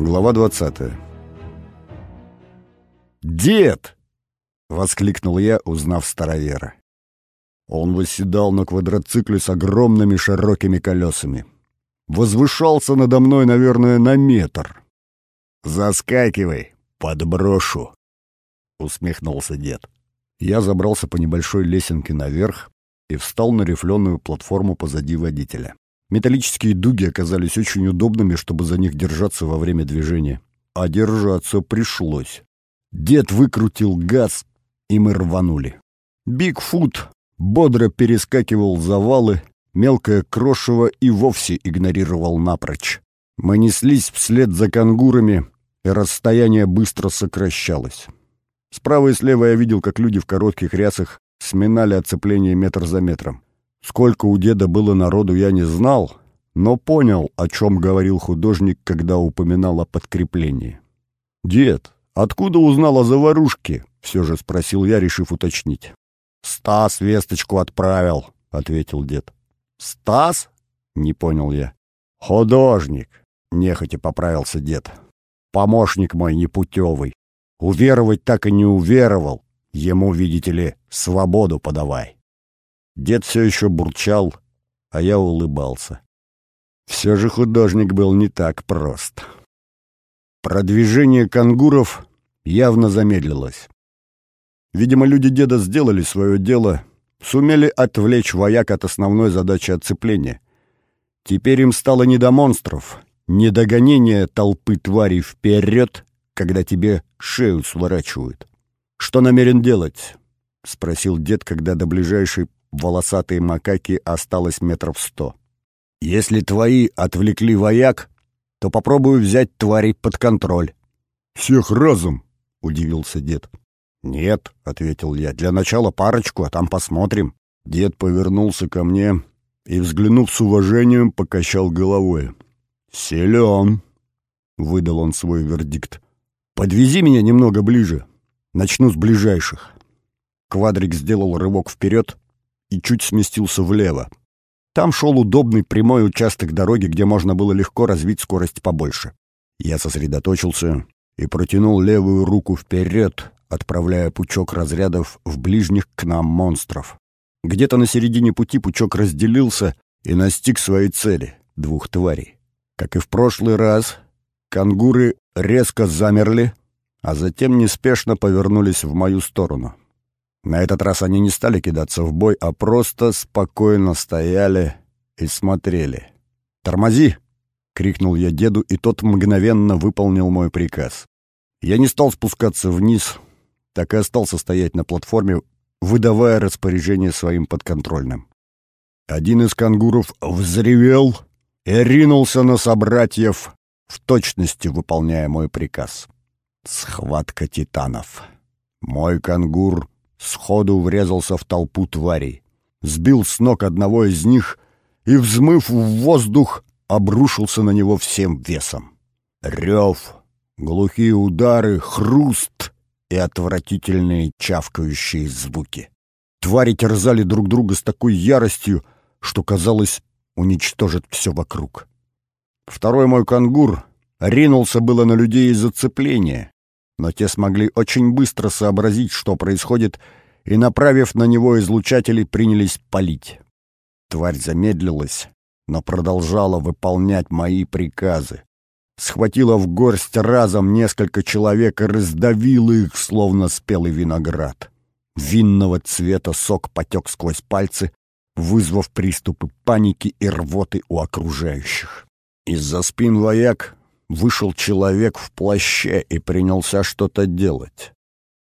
Глава 20 «Дед!» — воскликнул я, узнав старовера. Он восседал на квадроцикле с огромными широкими колесами. Возвышался надо мной, наверное, на метр. «Заскакивай, подброшу!» — усмехнулся дед. Я забрался по небольшой лесенке наверх и встал на рифленую платформу позади водителя. Металлические дуги оказались очень удобными, чтобы за них держаться во время движения. А держаться пришлось. Дед выкрутил газ, и мы рванули. Бигфут бодро перескакивал завалы, мелкое крошево и вовсе игнорировал напрочь. Мы неслись вслед за кангурами, и расстояние быстро сокращалось. Справа и слева я видел, как люди в коротких рясах сминали оцепление метр за метром. Сколько у деда было народу, я не знал, но понял, о чем говорил художник, когда упоминал о подкреплении. «Дед, откуда узнал о заварушке?» — все же спросил я, решив уточнить. «Стас весточку отправил», — ответил дед. «Стас?» — не понял я. «Художник», — нехотя поправился дед. «Помощник мой непутевый. Уверовать так и не уверовал. Ему, видите ли, свободу подавай». Дед все еще бурчал, а я улыбался. Все же художник был не так прост. Продвижение кангуров явно замедлилось. Видимо, люди деда сделали свое дело, сумели отвлечь вояк от основной задачи отцепления. Теперь им стало не до монстров, не до гонения толпы тварей вперед, когда тебе шею сворачивают. «Что намерен делать?» — спросил дед, когда до ближайшей волосатой макаки осталось метров сто. «Если твои отвлекли вояк, то попробую взять тварей под контроль». «Всех разом?» — удивился дед. «Нет», — ответил я, — «для начала парочку, а там посмотрим». Дед повернулся ко мне и, взглянув с уважением, покачал головой. «Силен», — выдал он свой вердикт. «Подвези меня немного ближе. Начну с ближайших». Квадрик сделал рывок вперед и чуть сместился влево. Там шел удобный прямой участок дороги, где можно было легко развить скорость побольше. Я сосредоточился и протянул левую руку вперед, отправляя пучок разрядов в ближних к нам монстров. Где-то на середине пути пучок разделился и настиг своей цели — двух тварей. Как и в прошлый раз, кангуры резко замерли, а затем неспешно повернулись в мою сторону. На этот раз они не стали кидаться в бой, а просто спокойно стояли и смотрели. «Тормози!» — крикнул я деду, и тот мгновенно выполнил мой приказ. Я не стал спускаться вниз, так и остался стоять на платформе, выдавая распоряжение своим подконтрольным. Один из кангуров взревел и ринулся на собратьев, в точности выполняя мой приказ. Схватка титанов. Мой кангур сходу врезался в толпу тварей, сбил с ног одного из них и, взмыв в воздух, обрушился на него всем весом. Рев, глухие удары, хруст и отвратительные чавкающие звуки. Твари терзали друг друга с такой яростью, что, казалось, уничтожит все вокруг. Второй мой кангур ринулся было на людей из зацепления, но те смогли очень быстро сообразить, что происходит, и, направив на него излучатели, принялись палить. Тварь замедлилась, но продолжала выполнять мои приказы. Схватила в горсть разом несколько человек и раздавила их, словно спелый виноград. Винного цвета сок потек сквозь пальцы, вызвав приступы паники и рвоты у окружающих. Из-за спин вояк вышел человек в плаще и принялся что-то делать.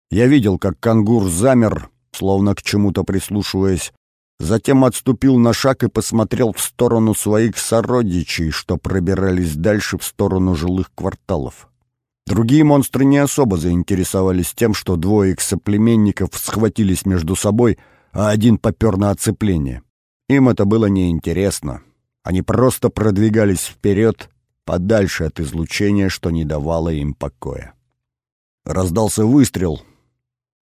Я видел, как кангур замер, словно к чему-то прислушиваясь, затем отступил на шаг и посмотрел в сторону своих сородичей, что пробирались дальше в сторону жилых кварталов. Другие монстры не особо заинтересовались тем, что двое их соплеменников схватились между собой, а один попер на оцепление. Им это было неинтересно. Они просто продвигались вперед, подальше от излучения, что не давало им покоя. Раздался выстрел,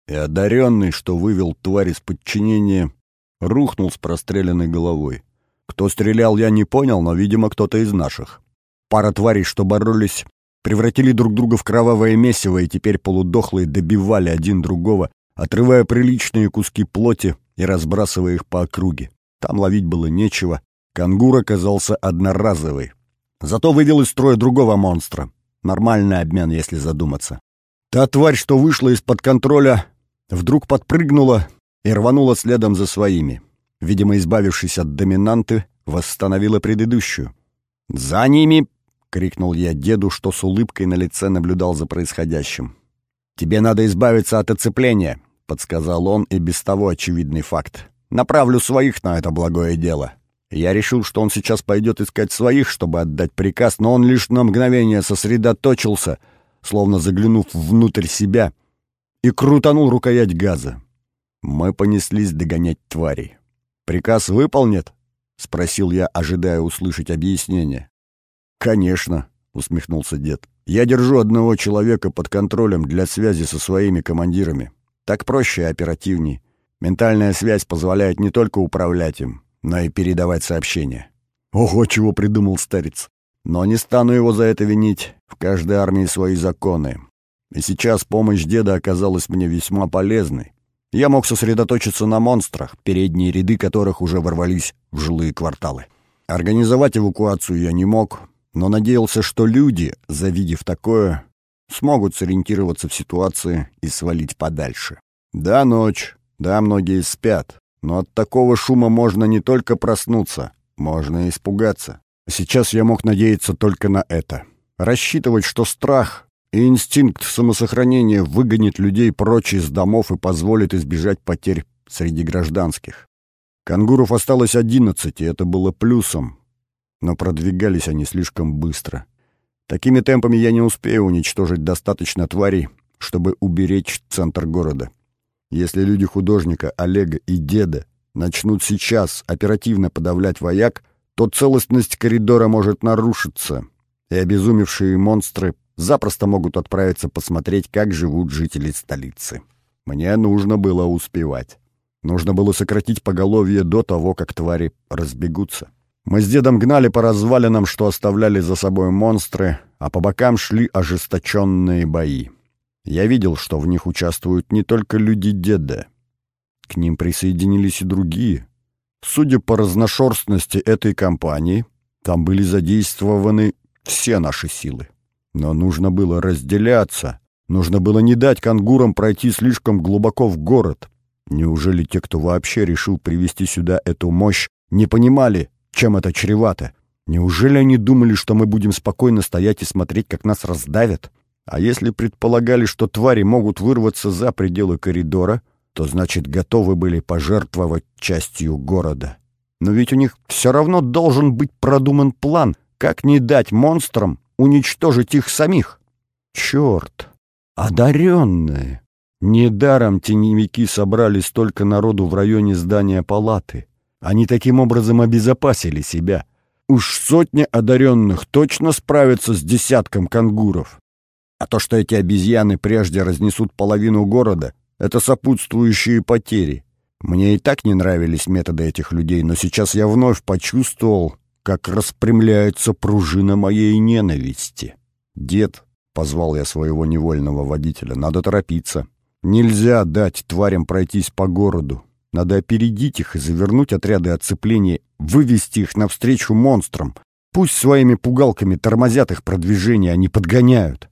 и одаренный, что вывел тварь из подчинения, рухнул с простреленной головой. Кто стрелял, я не понял, но, видимо, кто-то из наших. Пара тварей, что боролись, превратили друг друга в кровавое месиво и теперь полудохлые добивали один другого, отрывая приличные куски плоти и разбрасывая их по округе. Там ловить было нечего. Кангур оказался одноразовый. Зато вывел из строя другого монстра. Нормальный обмен, если задуматься. Та тварь, что вышла из-под контроля, вдруг подпрыгнула и рванула следом за своими. Видимо, избавившись от доминанты, восстановила предыдущую. «За ними!» — крикнул я деду, что с улыбкой на лице наблюдал за происходящим. «Тебе надо избавиться от оцепления», — подсказал он и без того очевидный факт. «Направлю своих на это благое дело». Я решил, что он сейчас пойдет искать своих, чтобы отдать приказ, но он лишь на мгновение сосредоточился, словно заглянув внутрь себя, и крутанул рукоять газа. Мы понеслись догонять тварей. «Приказ выполнит?» — спросил я, ожидая услышать объяснение. «Конечно», — усмехнулся дед. «Я держу одного человека под контролем для связи со своими командирами. Так проще и оперативней. Ментальная связь позволяет не только управлять им, но и передавать сообщения». «Ого, чего придумал старец!» «Но не стану его за это винить. В каждой армии свои законы. И сейчас помощь деда оказалась мне весьма полезной. Я мог сосредоточиться на монстрах, передние ряды которых уже ворвались в жилые кварталы. Организовать эвакуацию я не мог, но надеялся, что люди, завидев такое, смогут сориентироваться в ситуации и свалить подальше. Да, ночь, да, многие спят, но от такого шума можно не только проснуться, можно и испугаться. Сейчас я мог надеяться только на это. Рассчитывать, что страх и инстинкт самосохранения выгонит людей прочь из домов и позволит избежать потерь среди гражданских. Кангуров осталось одиннадцать, и это было плюсом, но продвигались они слишком быстро. Такими темпами я не успею уничтожить достаточно тварей, чтобы уберечь центр города. Если люди художника Олега и деда начнут сейчас оперативно подавлять вояк, то целостность коридора может нарушиться, и обезумевшие монстры запросто могут отправиться посмотреть, как живут жители столицы. Мне нужно было успевать. Нужно было сократить поголовье до того, как твари разбегутся. Мы с дедом гнали по развалинам, что оставляли за собой монстры, а по бокам шли ожесточенные бои. Я видел, что в них участвуют не только люди деда. К ним присоединились и другие. Судя по разношерстности этой компании, там были задействованы все наши силы. Но нужно было разделяться. Нужно было не дать кангурам пройти слишком глубоко в город. Неужели те, кто вообще решил привести сюда эту мощь, не понимали, чем это чревато? Неужели они думали, что мы будем спокойно стоять и смотреть, как нас раздавят? А если предполагали, что твари могут вырваться за пределы коридора, то значит готовы были пожертвовать частью города. Но ведь у них все равно должен быть продуман план, как не дать монстрам уничтожить их самих. Черт! Одаренные! Недаром теневики собрали столько народу в районе здания палаты. Они таким образом обезопасили себя. Уж сотня одаренных точно справятся с десятком кангуров. А то, что эти обезьяны прежде разнесут половину города, это сопутствующие потери. Мне и так не нравились методы этих людей, но сейчас я вновь почувствовал, как распрямляется пружина моей ненависти. «Дед», — позвал я своего невольного водителя, — «надо торопиться. Нельзя дать тварям пройтись по городу. Надо опередить их и завернуть отряды оцепления, вывести их навстречу монстрам. Пусть своими пугалками тормозят их продвижение, не подгоняют.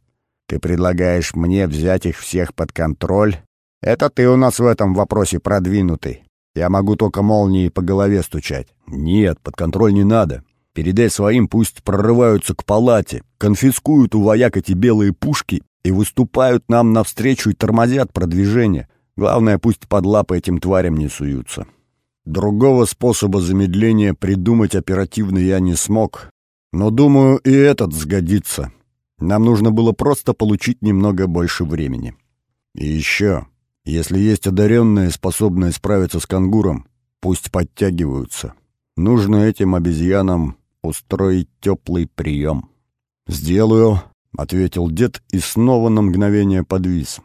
Ты предлагаешь мне взять их всех под контроль? Это ты у нас в этом вопросе продвинутый. Я могу только молнией по голове стучать. Нет, под контроль не надо. Передай своим, пусть прорываются к палате, конфискуют у вояк эти белые пушки и выступают нам навстречу и тормозят продвижение. Главное, пусть под лапы этим тварям не суются. Другого способа замедления придумать оперативно я не смог, но, думаю, и этот сгодится. Нам нужно было просто получить немного больше времени. И еще, если есть одаренные, способные справиться с кангуром, пусть подтягиваются. Нужно этим обезьянам устроить теплый прием. «Сделаю», — ответил дед и снова на мгновение подвис.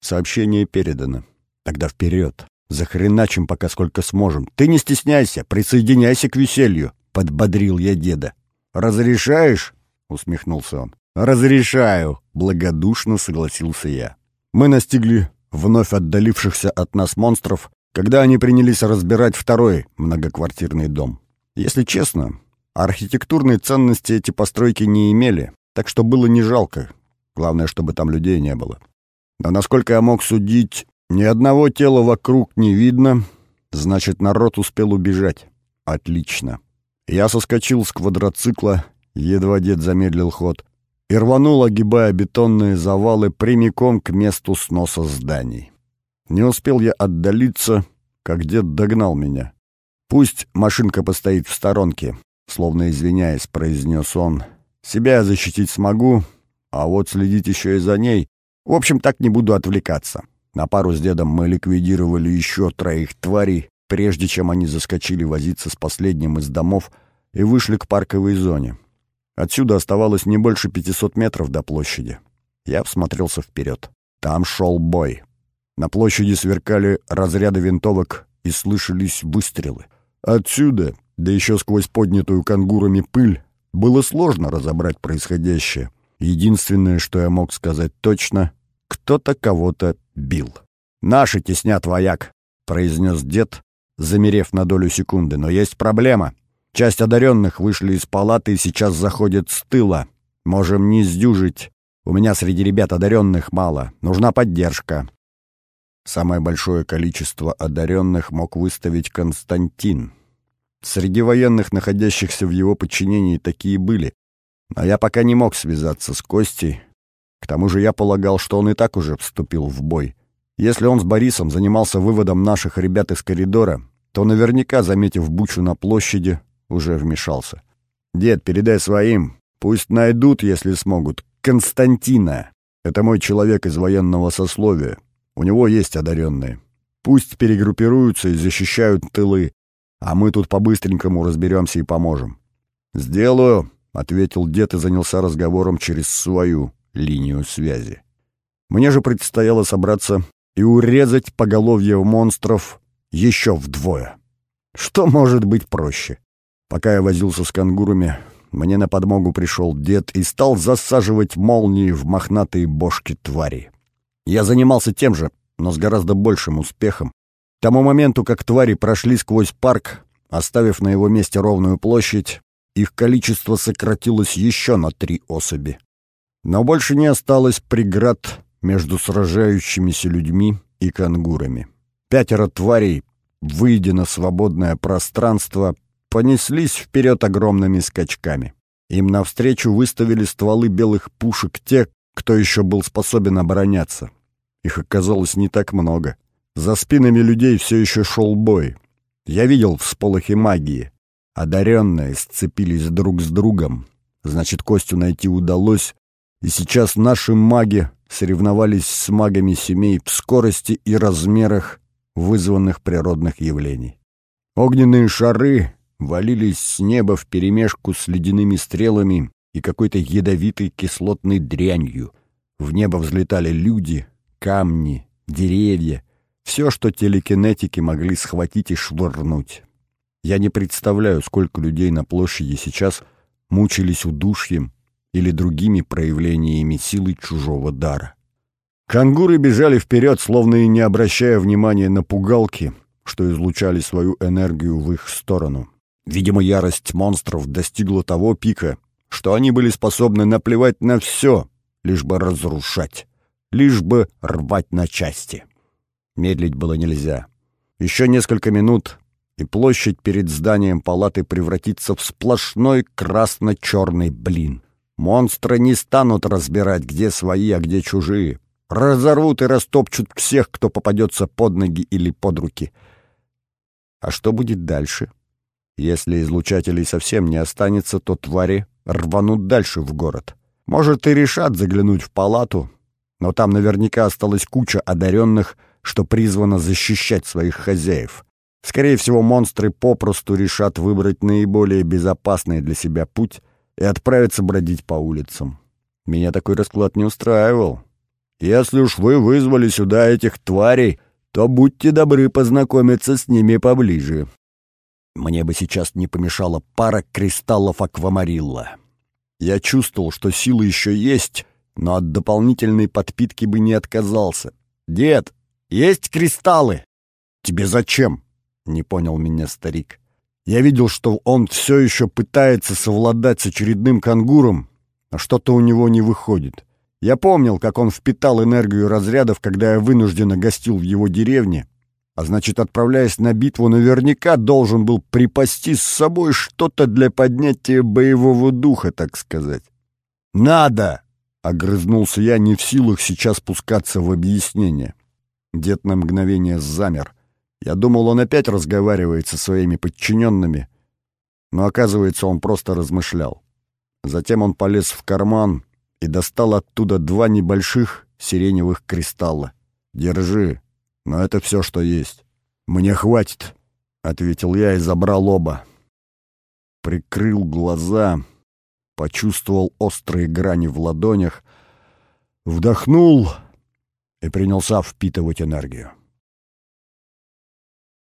Сообщение передано. Тогда вперед. Захреначим пока сколько сможем. Ты не стесняйся, присоединяйся к веселью, — подбодрил я деда. «Разрешаешь?» — усмехнулся он. «Разрешаю», — благодушно согласился я. Мы настигли вновь отдалившихся от нас монстров, когда они принялись разбирать второй многоквартирный дом. Если честно, архитектурной ценности эти постройки не имели, так что было не жалко. Главное, чтобы там людей не было. Но, насколько я мог судить, ни одного тела вокруг не видно, значит, народ успел убежать. Отлично. Я соскочил с квадроцикла, едва дед замедлил ход, и рванул, огибая бетонные завалы, прямиком к месту сноса зданий. Не успел я отдалиться, как дед догнал меня. «Пусть машинка постоит в сторонке», — словно извиняясь, произнес он. «Себя защитить смогу, а вот следить еще и за ней. В общем, так не буду отвлекаться». На пару с дедом мы ликвидировали еще троих тварей, прежде чем они заскочили возиться с последним из домов и вышли к парковой зоне. Отсюда оставалось не больше 500 метров до площади. Я всмотрелся вперед. Там шел бой. На площади сверкали разряды винтовок и слышались выстрелы. Отсюда, да еще сквозь поднятую кангурами пыль, было сложно разобрать происходящее. Единственное, что я мог сказать точно, кто-то кого-то бил. «Наши теснят вояк», — произнес дед, замерев на долю секунды. «Но есть проблема. Часть одаренных вышли из палаты и сейчас заходят с тыла. Можем не сдюжить. У меня среди ребят одаренных мало. Нужна поддержка». Самое большое количество одаренных мог выставить Константин. Среди военных, находящихся в его подчинении, такие были. Но я пока не мог связаться с Костей. К тому же я полагал, что он и так уже вступил в бой. Если он с Борисом занимался выводом наших ребят из коридора, то наверняка, заметив бучу на площади, уже вмешался. «Дед, передай своим, пусть найдут, если смогут, Константина. Это мой человек из военного сословия. У него есть одаренные. Пусть перегруппируются и защищают тылы, а мы тут по-быстренькому разберемся и поможем». «Сделаю», — ответил дед и занялся разговором через свою линию связи. Мне же предстояло собраться и урезать поголовье монстров еще вдвое. Что может быть проще? Пока я возился с кангурами, мне на подмогу пришел дед и стал засаживать молнии в мохнатые бошки твари. Я занимался тем же, но с гораздо большим успехом. К тому моменту, как твари прошли сквозь парк, оставив на его месте ровную площадь, их количество сократилось еще на три особи. Но больше не осталось преград между сражающимися людьми и кангурами. Пятеро тварей, выйдя на свободное пространство, понеслись вперед огромными скачками. Им навстречу выставили стволы белых пушек те, кто еще был способен обороняться. Их оказалось не так много. За спинами людей все еще шел бой. Я видел всполохи магии. Одаренные сцепились друг с другом. Значит, Костю найти удалось, и сейчас наши маги соревновались с магами семей в скорости и размерах вызванных природных явлений. Огненные шары валились с неба вперемешку с ледяными стрелами и какой-то ядовитой кислотной дрянью. В небо взлетали люди, камни, деревья, все, что телекинетики могли схватить и швырнуть. Я не представляю, сколько людей на площади сейчас мучились удушьем или другими проявлениями силы чужого дара. Кангуры бежали вперед, словно и не обращая внимания на пугалки, что излучали свою энергию в их сторону. Видимо, ярость монстров достигла того пика, что они были способны наплевать на все, лишь бы разрушать, лишь бы рвать на части. Медлить было нельзя. Еще несколько минут, и площадь перед зданием палаты превратится в сплошной красно-черный блин. Монстры не станут разбирать, где свои, а где чужие. Разорвут и растопчут всех, кто попадется под ноги или под руки. А что будет дальше? Если излучателей совсем не останется, то твари рванут дальше в город. Может, и решат заглянуть в палату, но там наверняка осталась куча одаренных, что призвано защищать своих хозяев. Скорее всего, монстры попросту решат выбрать наиболее безопасный для себя путь и отправиться бродить по улицам. Меня такой расклад не устраивал. Если уж вы вызвали сюда этих тварей, то будьте добры познакомиться с ними поближе. Мне бы сейчас не помешала пара кристаллов аквамарилла. Я чувствовал, что силы еще есть, но от дополнительной подпитки бы не отказался. «Дед, есть кристаллы?» «Тебе зачем?» — не понял меня старик. Я видел, что он все еще пытается совладать с очередным кангуром, а что-то у него не выходит. Я помнил, как он впитал энергию разрядов, когда я вынужденно гостил в его деревне, а значит, отправляясь на битву, наверняка должен был припасти с собой что-то для поднятия боевого духа, так сказать. «Надо!» — огрызнулся я, не в силах сейчас пускаться в объяснение. Дед на мгновение замер. Я думал, он опять разговаривает со своими подчиненными, но, оказывается, он просто размышлял. Затем он полез в карман и достал оттуда два небольших сиреневых кристалла. «Держи, но это все, что есть. Мне хватит», — ответил я и забрал оба. Прикрыл глаза, почувствовал острые грани в ладонях, вдохнул и принялся впитывать энергию.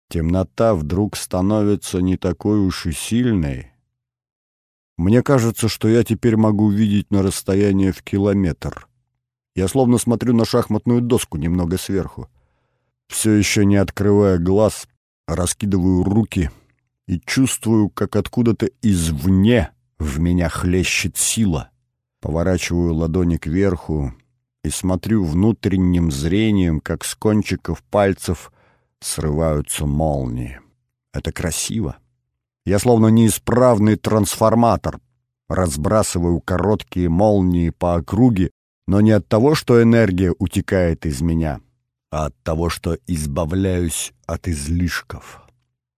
Темнота вдруг становится не такой уж и сильной. Мне кажется, что я теперь могу видеть на расстоянии в километр. Я словно смотрю на шахматную доску немного сверху. Все еще не открывая глаз, раскидываю руки и чувствую, как откуда-то извне в меня хлещет сила. Поворачиваю ладони кверху и смотрю внутренним зрением, как с кончиков пальцев срываются молнии. Это красиво. Я словно неисправный трансформатор. Разбрасываю короткие молнии по округе, но не от того, что энергия утекает из меня, а от того, что избавляюсь от излишков.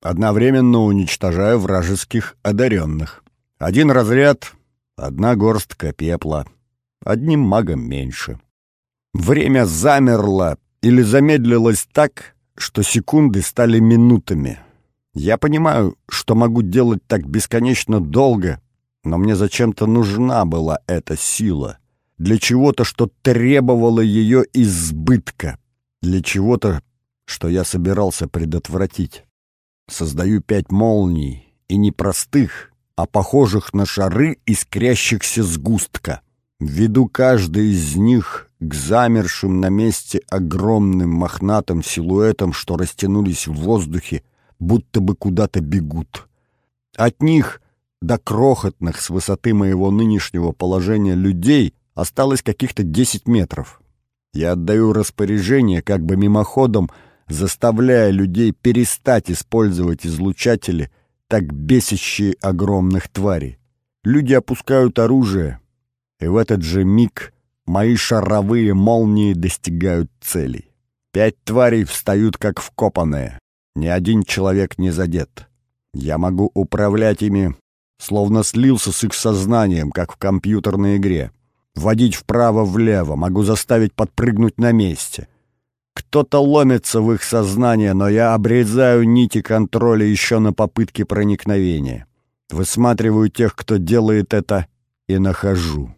Одновременно уничтожаю вражеских одаренных. Один разряд, одна горстка пепла, одним магом меньше. Время замерло или замедлилось так, что секунды стали минутами. Я понимаю, что могу делать так бесконечно долго, но мне зачем-то нужна была эта сила. Для чего-то, что требовало ее избытка. Для чего-то, что я собирался предотвратить. Создаю пять молний, и не простых, а похожих на шары искрящихся сгустка. Веду каждый из них к замершим на месте огромным мохнатым силуэтам, что растянулись в воздухе, будто бы куда-то бегут. От них до крохотных с высоты моего нынешнего положения людей осталось каких-то десять метров. Я отдаю распоряжение, как бы мимоходом, заставляя людей перестать использовать излучатели, так бесящие огромных тварей. Люди опускают оружие, и в этот же миг мои шаровые молнии достигают целей. Пять тварей встают как вкопанные. Ни один человек не задет. Я могу управлять ими, словно слился с их сознанием, как в компьютерной игре. Водить вправо-влево, могу заставить подпрыгнуть на месте. Кто-то ломится в их сознание, но я обрезаю нити контроля еще на попытке проникновения. Высматриваю тех, кто делает это, и нахожу.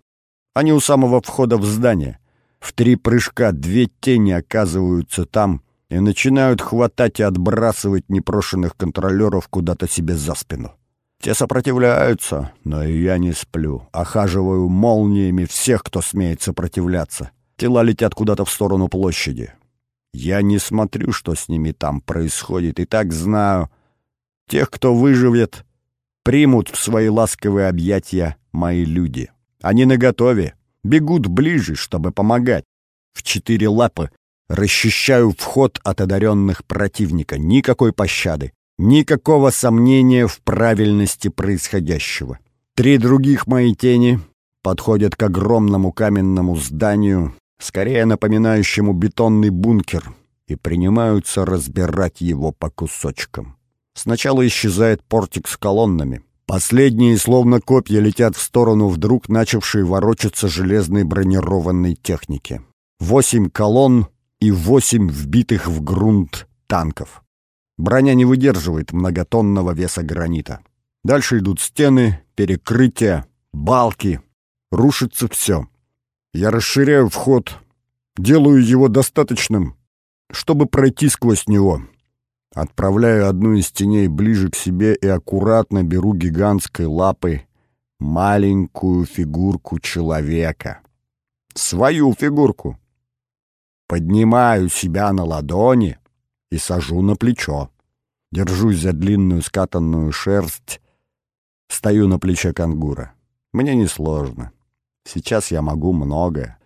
Они у самого входа в здание. В три прыжка две тени оказываются там и начинают хватать и отбрасывать непрошенных контролеров куда-то себе за спину. Те сопротивляются, но и я не сплю. Охаживаю молниями всех, кто смеет сопротивляться. Тела летят куда-то в сторону площади. Я не смотрю, что с ними там происходит, и так знаю. Тех, кто выживет, примут в свои ласковые объятия мои люди. Они наготове, бегут ближе, чтобы помогать. В четыре лапы расчищаю вход от одаренных противника. Никакой пощады, никакого сомнения в правильности происходящего. Три других мои тени подходят к огромному каменному зданию, скорее напоминающему бетонный бункер, и принимаются разбирать его по кусочкам. Сначала исчезает портик с колоннами. Последние, словно копья, летят в сторону вдруг начавшей ворочаться железной бронированной техники. Восемь колонн и восемь вбитых в грунт танков. Броня не выдерживает многотонного веса гранита. Дальше идут стены, перекрытия, балки. Рушится все. Я расширяю вход, делаю его достаточным, чтобы пройти сквозь него. Отправляю одну из теней ближе к себе и аккуратно беру гигантской лапой маленькую фигурку человека. Свою фигурку. Поднимаю себя на ладони и сажу на плечо. Держусь за длинную скатанную шерсть, стою на плече кангура. Мне несложно. Сейчас я могу многое.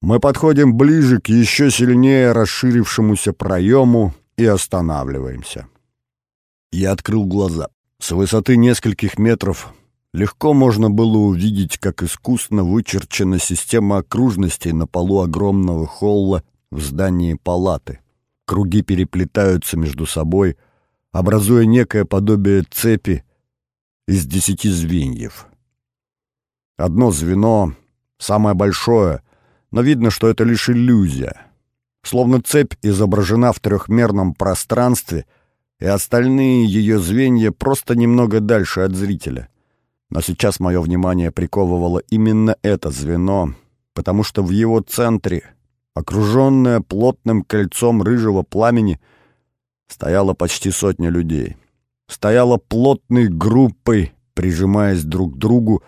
Мы подходим ближе к еще сильнее расширившемуся проему и останавливаемся. Я открыл глаза. С высоты нескольких метров легко можно было увидеть, как искусно вычерчена система окружностей на полу огромного холла в здании палаты. Круги переплетаются между собой, образуя некое подобие цепи из десяти звеньев. Одно звено, самое большое, но видно, что это лишь иллюзия. Словно цепь изображена в трехмерном пространстве, и остальные ее звенья просто немного дальше от зрителя. Но сейчас мое внимание приковывало именно это звено, потому что в его центре, окруженное плотным кольцом рыжего пламени, стояла почти сотня людей. Стояла плотной группой, прижимаясь друг к другу,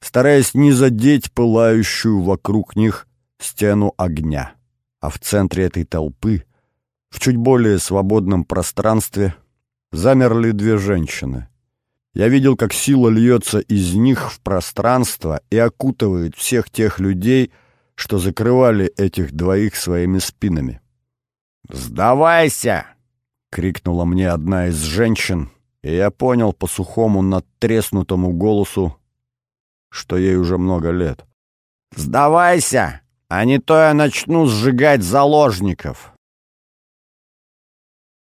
стараясь не задеть пылающую вокруг них стену огня. А в центре этой толпы, в чуть более свободном пространстве, замерли две женщины. Я видел, как сила льется из них в пространство и окутывает всех тех людей, что закрывали этих двоих своими спинами. «Сдавайся!» — крикнула мне одна из женщин, и я понял по сухому надтреснутому голосу, что ей уже много лет. «Сдавайся, а не то я начну сжигать заложников!»